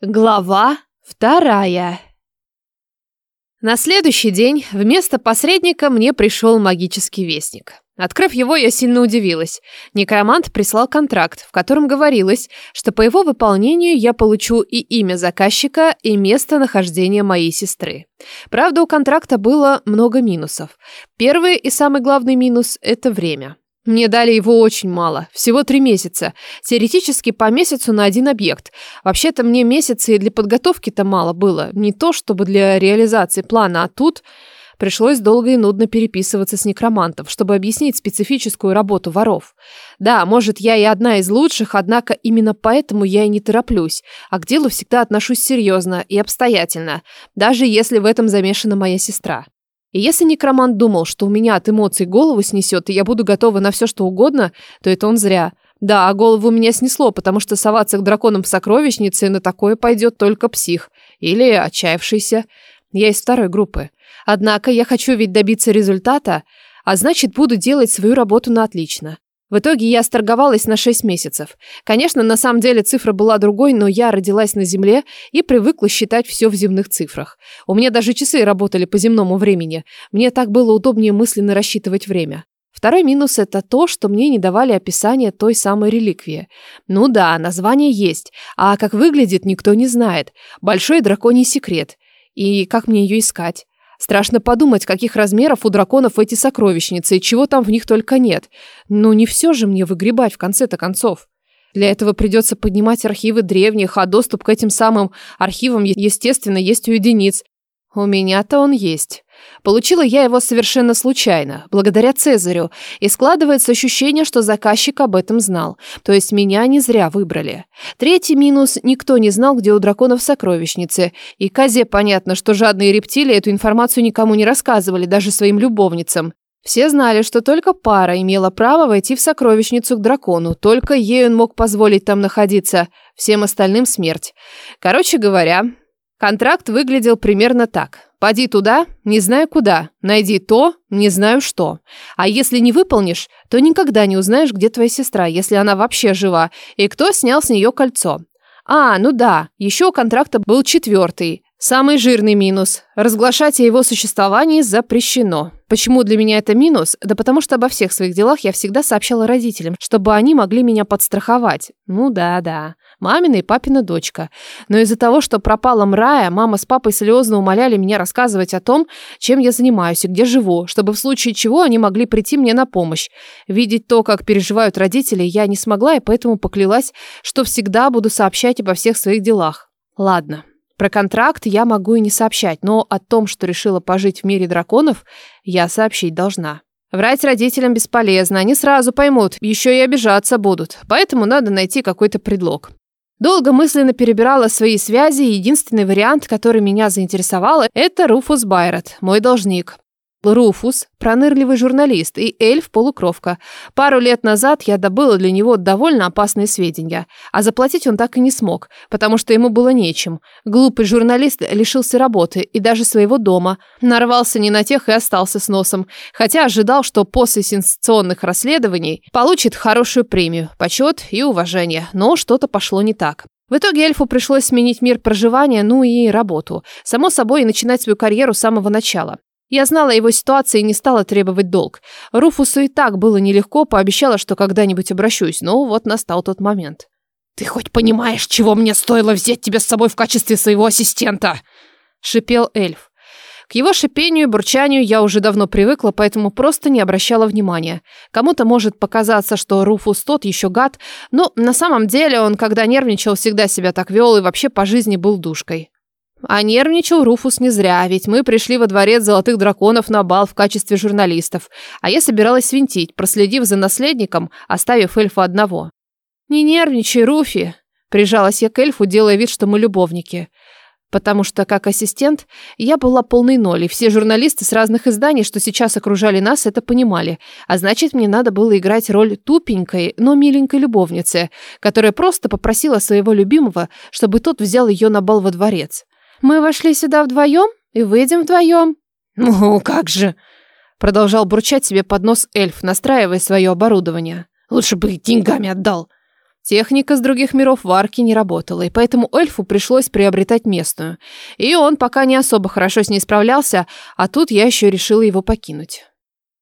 Глава вторая. На следующий день вместо посредника мне пришел магический вестник. Открыв его, я сильно удивилась. Некромант прислал контракт, в котором говорилось, что по его выполнению я получу и имя заказчика, и место нахождения моей сестры. Правда, у контракта было много минусов. Первый и самый главный минус – это время. Мне дали его очень мало, всего три месяца. Теоретически по месяцу на один объект. Вообще-то мне месяцы и для подготовки-то мало было. Не то чтобы для реализации плана, а тут пришлось долго и нудно переписываться с некромантом, чтобы объяснить специфическую работу воров. Да, может, я и одна из лучших, однако именно поэтому я и не тороплюсь, а к делу всегда отношусь серьезно и обстоятельно, даже если в этом замешана моя сестра. И если некромант думал, что у меня от эмоций голову снесет, и я буду готова на все, что угодно, то это он зря. Да, а голову меня снесло, потому что соваться к драконам в сокровищнице на такое пойдет только псих. Или отчаявшийся. Я из второй группы. Однако я хочу ведь добиться результата, а значит, буду делать свою работу на отлично. В итоге я сторговалась на 6 месяцев. Конечно, на самом деле цифра была другой, но я родилась на Земле и привыкла считать все в земных цифрах. У меня даже часы работали по земному времени. Мне так было удобнее мысленно рассчитывать время. Второй минус – это то, что мне не давали описания той самой реликвии. Ну да, название есть, а как выглядит, никто не знает. Большой драконий секрет. И как мне ее искать? Страшно подумать, каких размеров у драконов эти сокровищницы и чего там в них только нет. Но не все же мне выгребать в конце-то концов. Для этого придется поднимать архивы древних, а доступ к этим самым архивам, естественно, есть у единиц. У меня-то он есть. Получила я его совершенно случайно, благодаря Цезарю, и складывается ощущение, что заказчик об этом знал. То есть меня не зря выбрали. Третий минус – никто не знал, где у драконов сокровищницы. И Казе понятно, что жадные рептилии эту информацию никому не рассказывали, даже своим любовницам. Все знали, что только пара имела право войти в сокровищницу к дракону, только ей он мог позволить там находиться, всем остальным смерть. Короче говоря, контракт выглядел примерно так – Поди туда, не знаю куда, найди то, не знаю что. А если не выполнишь, то никогда не узнаешь, где твоя сестра, если она вообще жива, и кто снял с нее кольцо. А, ну да, еще у контракта был четвертый, самый жирный минус. Разглашать о его существовании запрещено. Почему для меня это минус? Да потому что обо всех своих делах я всегда сообщала родителям, чтобы они могли меня подстраховать. Ну да-да мамина и папина дочка. Но из-за того, что пропала Мрая, мама с папой слезно умоляли меня рассказывать о том, чем я занимаюсь и где живу, чтобы в случае чего они могли прийти мне на помощь. Видеть то, как переживают родители, я не смогла и поэтому поклялась, что всегда буду сообщать обо всех своих делах. Ладно. Про контракт я могу и не сообщать, но о том, что решила пожить в мире драконов, я сообщить должна. Врать родителям бесполезно, они сразу поймут, еще и обижаться будут, поэтому надо найти какой-то предлог. Долго мысленно перебирала свои связи, и единственный вариант, который меня заинтересовал, это Руфус Байрот, мой должник. Руфус – пронырливый журналист и эльф-полукровка. Пару лет назад я добыла для него довольно опасные сведения, а заплатить он так и не смог, потому что ему было нечем. Глупый журналист лишился работы и даже своего дома, нарвался не на тех и остался с носом, хотя ожидал, что после сенсационных расследований получит хорошую премию, почет и уважение, но что-то пошло не так. В итоге эльфу пришлось сменить мир проживания, ну и работу. Само собой, начинать свою карьеру с самого начала. Я знала его ситуацию и не стала требовать долг. Руфусу и так было нелегко, пообещала, что когда-нибудь обращусь, но вот настал тот момент. «Ты хоть понимаешь, чего мне стоило взять тебя с собой в качестве своего ассистента?» — шипел эльф. К его шипению и бурчанию я уже давно привыкла, поэтому просто не обращала внимания. Кому-то может показаться, что Руфус тот еще гад, но на самом деле он, когда нервничал, всегда себя так вел и вообще по жизни был душкой. А нервничал Руфус не зря, ведь мы пришли во дворец золотых драконов на бал в качестве журналистов, а я собиралась свинтить, проследив за наследником, оставив эльфа одного. «Не нервничай, Руфи!» Прижалась я к эльфу, делая вид, что мы любовники. Потому что, как ассистент, я была полной ноль, и все журналисты с разных изданий, что сейчас окружали нас, это понимали. А значит, мне надо было играть роль тупенькой, но миленькой любовницы, которая просто попросила своего любимого, чтобы тот взял ее на бал во дворец. Мы вошли сюда вдвоем и выйдем вдвоем. Ну, как же, продолжал бурчать себе под нос эльф, настраивая свое оборудование. Лучше бы деньгами отдал. Техника с других миров в арке не работала, и поэтому эльфу пришлось приобретать местную. И он пока не особо хорошо с ней справлялся, а тут я еще решила его покинуть.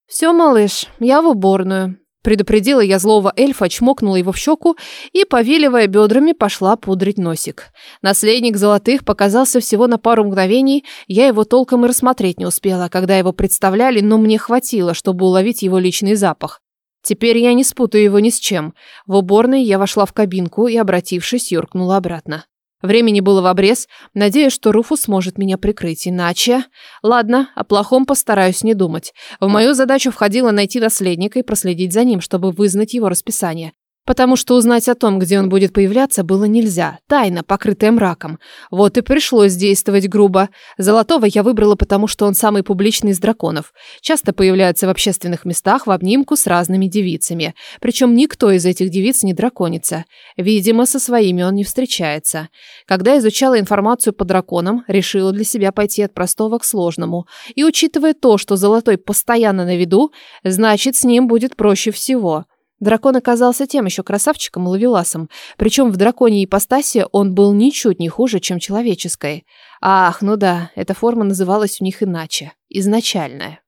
«Все, малыш, я в уборную», Предупредила я злого эльфа, чмокнула его в щеку и, повиливая бедрами, пошла пудрить носик. Наследник золотых показался всего на пару мгновений, я его толком и рассмотреть не успела, когда его представляли, но мне хватило, чтобы уловить его личный запах. Теперь я не спутаю его ни с чем. В уборной я вошла в кабинку и, обратившись, юркнула обратно. Времени было в обрез, надеюсь, что Руфус сможет меня прикрыть, иначе... Ладно, о плохом постараюсь не думать. В мою задачу входило найти наследника и проследить за ним, чтобы вызнать его расписание. Потому что узнать о том, где он будет появляться, было нельзя. Тайна, покрытая мраком. Вот и пришлось действовать грубо. Золотого я выбрала, потому что он самый публичный из драконов. Часто появляется в общественных местах в обнимку с разными девицами. Причем никто из этих девиц не драконится. Видимо, со своими он не встречается. Когда изучала информацию по драконам, решила для себя пойти от простого к сложному. И учитывая то, что Золотой постоянно на виду, значит, с ним будет проще всего. Дракон оказался тем еще красавчиком и ловеласом, причем в драконьей ипостаси он был ничуть не хуже, чем человеческой. Ах, ну да, эта форма называлась у них иначе. Изначальная.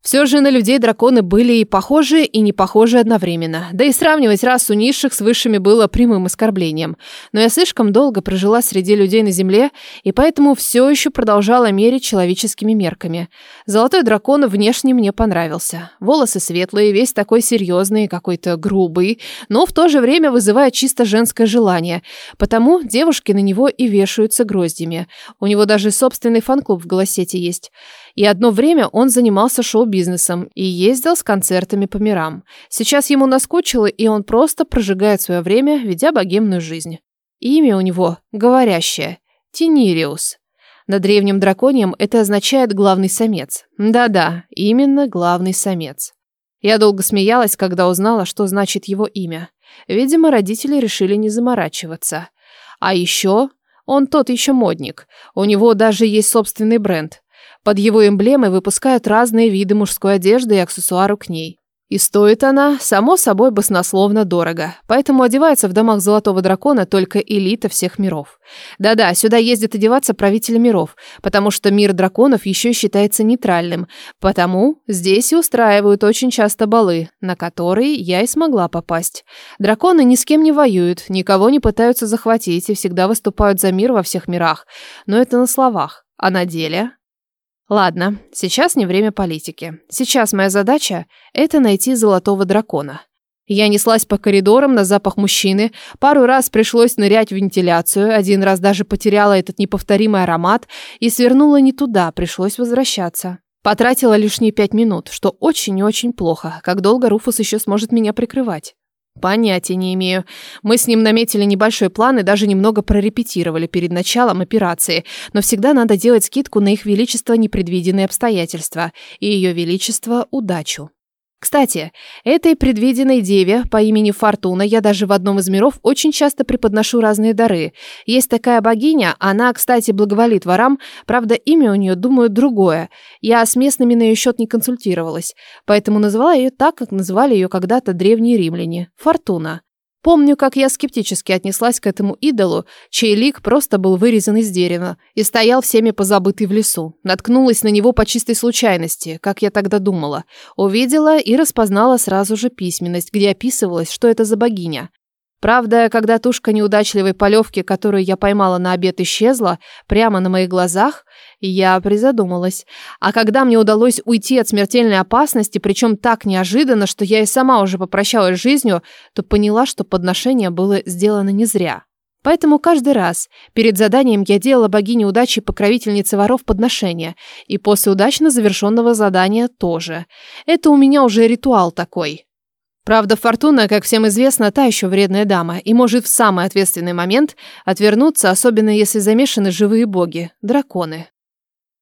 Все же на людей драконы были и похожи, и не похожи одновременно. Да и сравнивать расу низших с высшими было прямым оскорблением. Но я слишком долго прожила среди людей на земле, и поэтому все еще продолжала мерить человеческими мерками. Золотой дракон внешне мне понравился. Волосы светлые, весь такой серьезный, какой-то грубый, но в то же время вызывает чисто женское желание. Потому девушки на него и вешаются гроздями. У него даже собственный фан-клуб в Голосете есть. И одно время он занимался шоу-бизнесом и ездил с концертами по мирам. Сейчас ему наскучило, и он просто прожигает свое время, ведя богемную жизнь. Имя у него говорящее – Тинириус. На древнем драконьем это означает «главный самец». Да-да, именно главный самец. Я долго смеялась, когда узнала, что значит его имя. Видимо, родители решили не заморачиваться. А еще он тот еще модник. У него даже есть собственный бренд. Под его эмблемой выпускают разные виды мужской одежды и аксессуару к ней. И стоит она, само собой, баснословно дорого. Поэтому одевается в домах Золотого Дракона только элита всех миров. Да-да, сюда ездят одеваться правители миров, потому что мир драконов еще считается нейтральным. Потому здесь и устраивают очень часто балы, на которые я и смогла попасть. Драконы ни с кем не воюют, никого не пытаются захватить и всегда выступают за мир во всех мирах. Но это на словах. А на деле Ладно, сейчас не время политики. Сейчас моя задача – это найти золотого дракона. Я неслась по коридорам на запах мужчины, пару раз пришлось нырять в вентиляцию, один раз даже потеряла этот неповторимый аромат и свернула не туда, пришлось возвращаться. Потратила лишние пять минут, что очень и очень плохо. Как долго Руфус еще сможет меня прикрывать? Понятия не имею. Мы с ним наметили небольшой план и даже немного прорепетировали перед началом операции, но всегда надо делать скидку на их величество непредвиденные обстоятельства и ее величество удачу. Кстати, этой предвиденной деве по имени Фортуна я даже в одном из миров очень часто преподношу разные дары. Есть такая богиня, она, кстати, благоволит ворам, правда, имя у нее, думаю, другое. Я с местными на ее счет не консультировалась, поэтому назвала ее так, как называли ее когда-то древние римляне – Фортуна. Помню, как я скептически отнеслась к этому идолу, чей лик просто был вырезан из дерева и стоял всеми позабытый в лесу. Наткнулась на него по чистой случайности, как я тогда думала. Увидела и распознала сразу же письменность, где описывалось, что это за богиня. Правда, когда тушка неудачливой полевки, которую я поймала на обед, исчезла, прямо на моих глазах, я призадумалась. А когда мне удалось уйти от смертельной опасности, причем так неожиданно, что я и сама уже попрощалась с жизнью, то поняла, что подношение было сделано не зря. Поэтому каждый раз перед заданием я делала богине удачи покровительнице воров подношения, и после удачно завершенного задания тоже. Это у меня уже ритуал такой. Правда, Фортуна, как всем известно, та еще вредная дама и может в самый ответственный момент отвернуться, особенно если замешаны живые боги, драконы.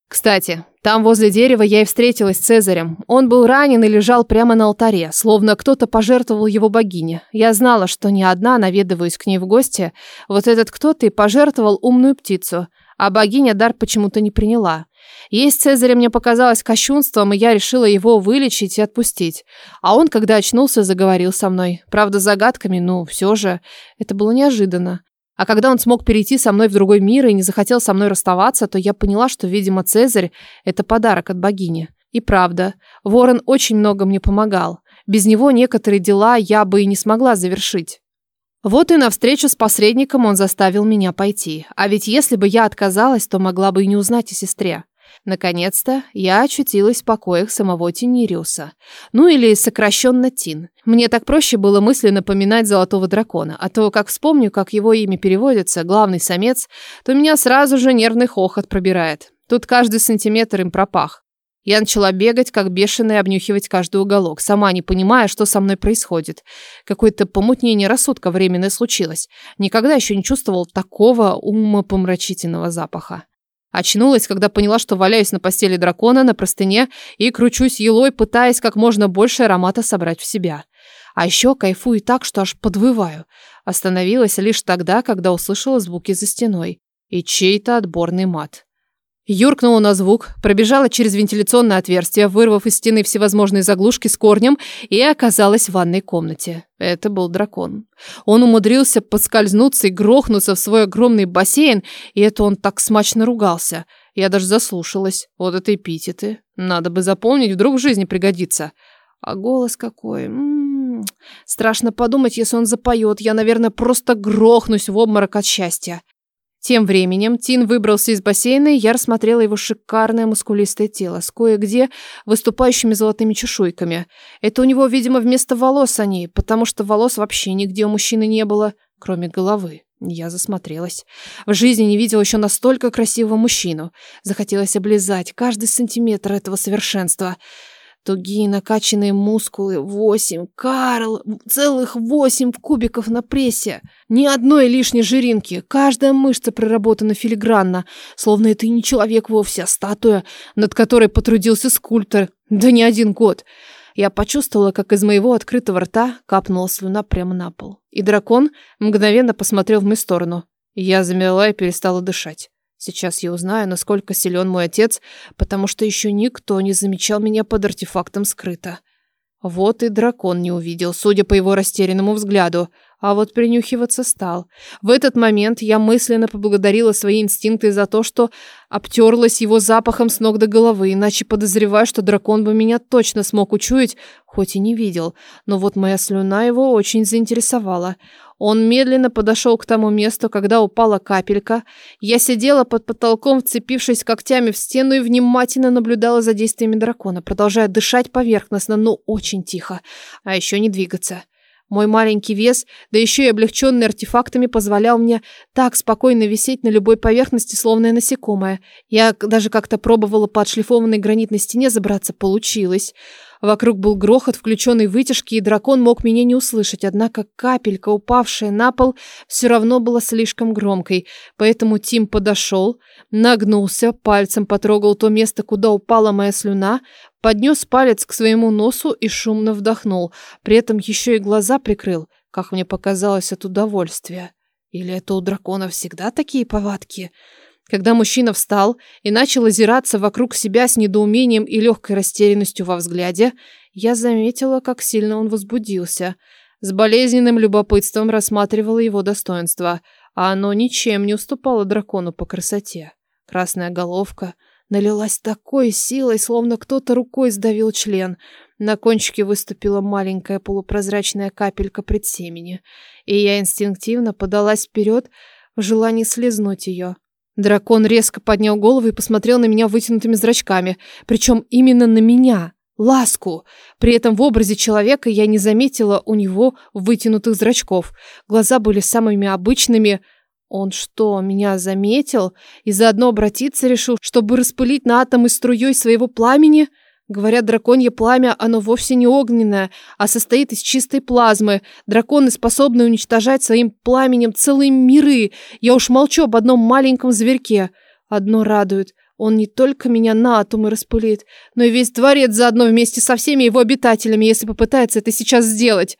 Кстати, там возле дерева я и встретилась с Цезарем. Он был ранен и лежал прямо на алтаре, словно кто-то пожертвовал его богине. Я знала, что не одна наведываюсь к ней в гости. Вот этот кто-то и пожертвовал умную птицу. а богиня дар почему-то не приняла. Есть Цезаря мне показалось кощунством, и я решила его вылечить и отпустить. А он, когда очнулся, заговорил со мной. Правда, загадками, но все же это было неожиданно. А когда он смог перейти со мной в другой мир и не захотел со мной расставаться, то я поняла, что, видимо, Цезарь – это подарок от богини. И правда, Ворон очень много мне помогал. Без него некоторые дела я бы и не смогла завершить. Вот и на встречу с посредником он заставил меня пойти. А ведь если бы я отказалась, то могла бы и не узнать о сестре. Наконец-то я очутилась в покоях самого Тинириуса. Ну или сокращенно Тин. Мне так проще было мысленно напоминать золотого дракона, а то, как вспомню, как его имя переводится, главный самец, то меня сразу же нервный хохот пробирает. Тут каждый сантиметр им пропах. Я начала бегать, как бешеная, обнюхивать каждый уголок, сама не понимая, что со мной происходит. Какое-то помутнение рассудка временное случилось. Никогда еще не чувствовал такого умопомрачительного запаха. Очнулась, когда поняла, что валяюсь на постели дракона на простыне и кручусь елой, пытаясь как можно больше аромата собрать в себя. А еще кайфую так, что аж подвываю. Остановилась лишь тогда, когда услышала звуки за стеной и чей-то отборный мат. Юркнула на звук, пробежала через вентиляционное отверстие, вырвав из стены всевозможные заглушки с корнем и оказалась в ванной комнате. Это был дракон. Он умудрился подскользнуться и грохнуться в свой огромный бассейн, и это он так смачно ругался. Я даже заслушалась. Вот это эпитеты. Надо бы запомнить, вдруг в жизни пригодится. А голос какой. М -м -м. Страшно подумать, если он запоет. Я, наверное, просто грохнусь в обморок от счастья. Тем временем Тин выбрался из бассейна, и я рассмотрела его шикарное мускулистое тело с кое-где выступающими золотыми чешуйками. Это у него, видимо, вместо волос они, потому что волос вообще нигде у мужчины не было, кроме головы. Я засмотрелась. В жизни не видела еще настолько красивого мужчину. Захотелось облизать каждый сантиметр этого совершенства. Тугие накачанные мускулы. Восемь. Карл. Целых восемь кубиков на прессе. Ни одной лишней жиринки. Каждая мышца проработана филигранно. Словно это не человек вовсе, а статуя, над которой потрудился скульптор. Да не один год. Я почувствовала, как из моего открытого рта капнула слюна прямо на пол. И дракон мгновенно посмотрел в мою сторону. Я замерла и перестала дышать. Сейчас я узнаю, насколько силен мой отец, потому что еще никто не замечал меня под артефактом скрыто. Вот и дракон не увидел, судя по его растерянному взгляду, а вот принюхиваться стал. В этот момент я мысленно поблагодарила свои инстинкты за то, что обтерлась его запахом с ног до головы, иначе подозреваю, что дракон бы меня точно смог учуять, хоть и не видел. Но вот моя слюна его очень заинтересовала. Он медленно подошел к тому месту, когда упала капелька. Я сидела под потолком, вцепившись когтями в стену и внимательно наблюдала за действиями дракона, продолжая дышать поверхностно, но очень тихо, а еще не двигаться. Мой маленький вес, да еще и облегченный артефактами, позволял мне так спокойно висеть на любой поверхности, словно насекомое. Я даже как-то пробовала по отшлифованной гранитной стене забраться, получилось. Вокруг был грохот включенной вытяжки, и дракон мог меня не услышать, однако капелька, упавшая на пол, все равно была слишком громкой, поэтому Тим подошел, нагнулся, пальцем потрогал то место, куда упала моя слюна, поднес палец к своему носу и шумно вдохнул, при этом еще и глаза прикрыл, как мне показалось от удовольствия. Или это у дракона всегда такие повадки? Когда мужчина встал и начал озираться вокруг себя с недоумением и легкой растерянностью во взгляде, я заметила, как сильно он возбудился. С болезненным любопытством рассматривала его достоинство, а оно ничем не уступало дракону по красоте. Красная головка налилась такой силой, словно кто-то рукой сдавил член. На кончике выступила маленькая полупрозрачная капелька предсемени, и я инстинктивно подалась вперед в желании слезнуть ее. Дракон резко поднял голову и посмотрел на меня вытянутыми зрачками. Причем именно на меня. Ласку. При этом в образе человека я не заметила у него вытянутых зрачков. Глаза были самыми обычными. Он что, меня заметил? И заодно обратиться решил, чтобы распылить на атомы струей своего пламени? — Говорят, драконье пламя, оно вовсе не огненное, а состоит из чистой плазмы. Драконы способны уничтожать своим пламенем целые миры. Я уж молчу об одном маленьком зверьке. Одно радует. Он не только меня на атомы распылит, но и весь дворец заодно вместе со всеми его обитателями, если попытается это сейчас сделать.